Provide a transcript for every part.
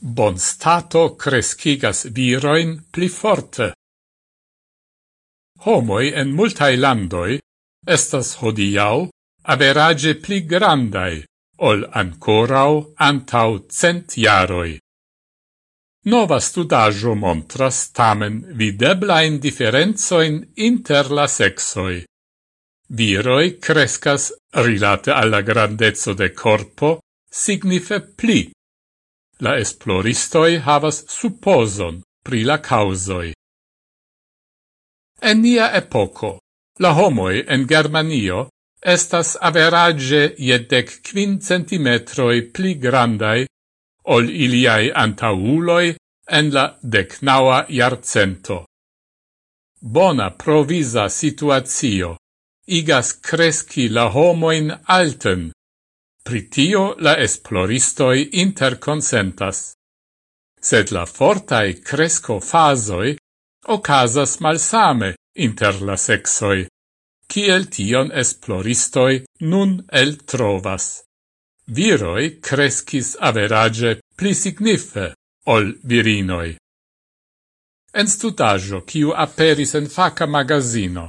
Bon stato crescigas viroin pli forte. Homoi en multae landoi estas hodiau average pli grandai ol ancorau antau cent jaroi. Nova studajo montras tamen videblain differenzoin inter la sexoi. Viroi crescas, rilate alla grandezzo de corpo, signife pli La esploristoi havas supposon pri la causoi. En nia epoco, la homoi en Germanio estas average jedec quin centimetroi pli grandai ol iliai antauloi en la decnaua iarcento. Bona provisa situatio igas cresci la homoin alten pritio la esploristoi interconsentas. Sed la fortai cresco fasoi ocasas malsame inter la sexoi, kiel tion esploristoi nun el trovas. Viroi crescis average pli signife ol virinoi. En studaggio kiu aperis en faca magazino,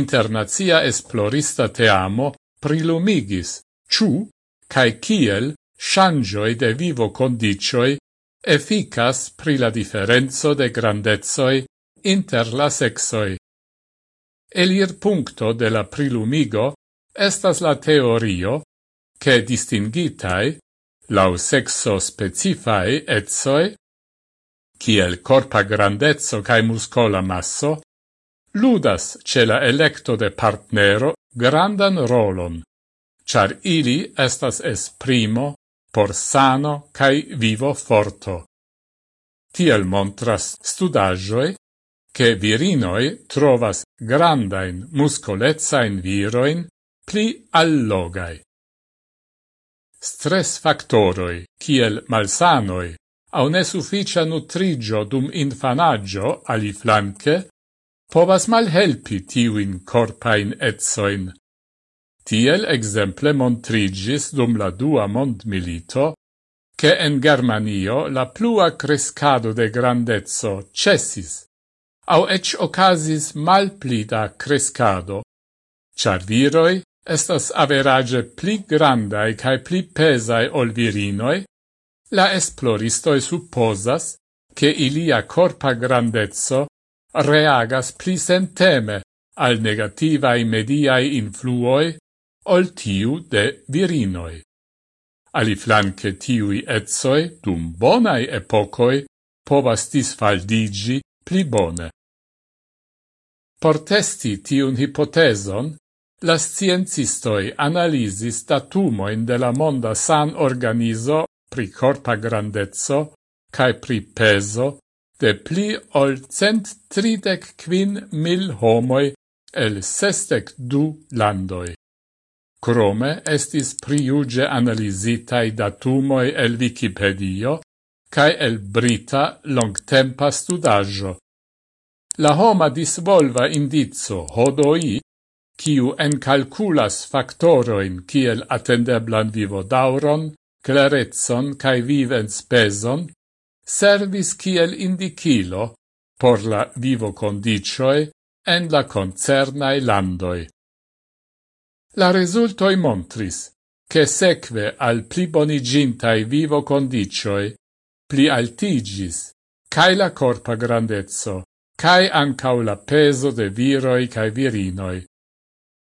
internazia esplorista teamo prilumigis, ciu cae kiel shangioi de vivo condicioi efficas pri la differenzo de grandezoi inter la sexoi. Elir puncto de la prilumigo estas la teorio che distingitai lau sexo specifae etsoi, kiel corpa grandezzo cae muscola masso, ludas ce la electo de partnero grandan rolon char ili estas esprimo por sano cae vivo forto. Tiel montras studagioi che virinoi trovas grandain muscolezzain viroin pli allogai. Stress factoroi, kiel malsanoi, au nesufficia nutrigio dum infanaggio ali flanque, povas malhelpi tiuin corpain etsoin, Tiel exemple montrigis dum la dua mondmilito che en Germanio la plua crescado de grandezzo cessis, au ec ocasis malplida crescado, char viroi estas average pli grandai cae pli pesai ol virinoi, la esploristoi supposas che ilia corpa grandezzo reagas pli senteme al negativai mediai influoi ol tiu de virinoi. Aliflanque tiui etsoi dum bonai epocoi povas disfaldigi pli bone. Por testi tiun hipoteson, la sciencistoi analisis datumoin de la Monda San Organizo pri corpa grandezzo cae pri peso de pli ol cent tridec quin mil homoi el sestec du landoi. Crome estis priuge analizitai datumoi el Wikipedio cae el brita longtempa studaggio. La homa disvolva indizo HODOI, kiu encalculas factoroin kiel attendeblan vivodauron, clarezzon cae vivenspezon, servis kiel indicilo por la vivo condicioi en la concernae landoi. La resultoi montris, che seque al pli bonigintai vivo condicioi, pli altigis, cae la corpa grandezzo, cae ancau la peso de viroi cae virinoi.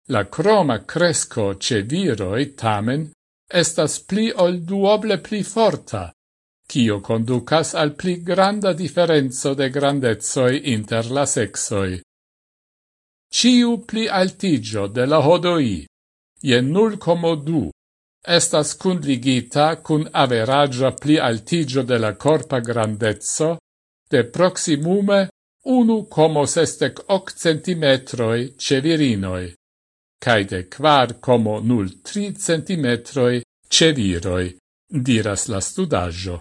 La croma cresco ce viroi tamen estas pli ol duoble pli forta, cio conducas al pli granda differenzo de grandezoi inter la sexoi. Ciu pli altigio de la hodoi, je 0,2 estas kunligita kun averagia pli altigio de la corpa grandezzo de proximume 1,68 centimetroi ce virinoi, cae de 4,03 centimetroi ce viroi, diras la studaggio.